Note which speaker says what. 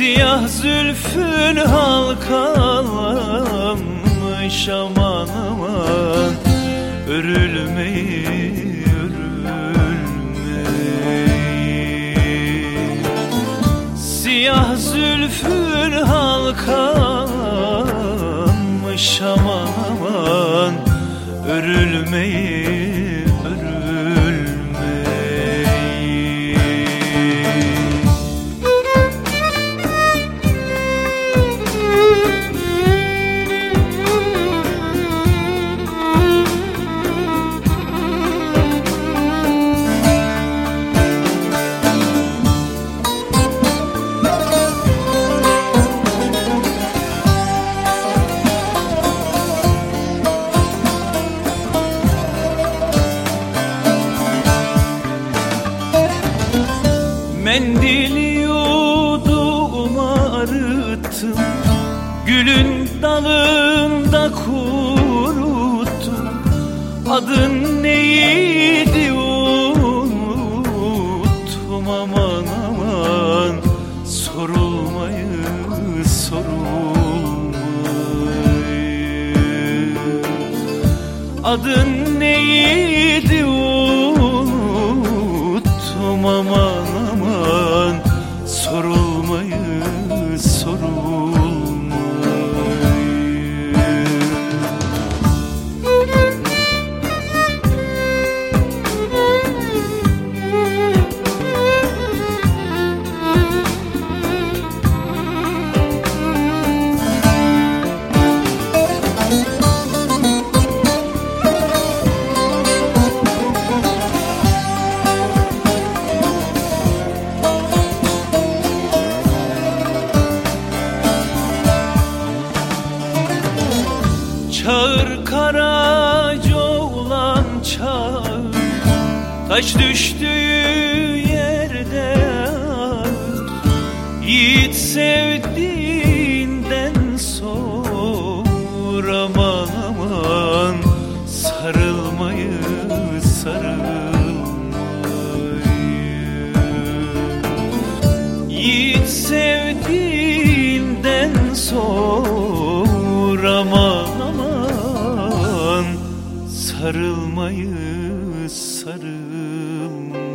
Speaker 1: Siyah zülfün halkalanmış aman aman Örülmeyi örülmeyi. Siyah zülfün halkalanmış aman aman. Örülmeyi Mendili yudum arıttım Gülün dalında kuruttum Adın neydi unuttum. Aman aman Sorulmayı sorulmayı. Adın neydi Çağır karaca olan çağır. Taş düştüğü yerde ağır. Yiğit sevdiğinden sor Aman aman sarılmayı sarılmayı. Yiğit sevdiğinden sor Sarılmayı sarılmayı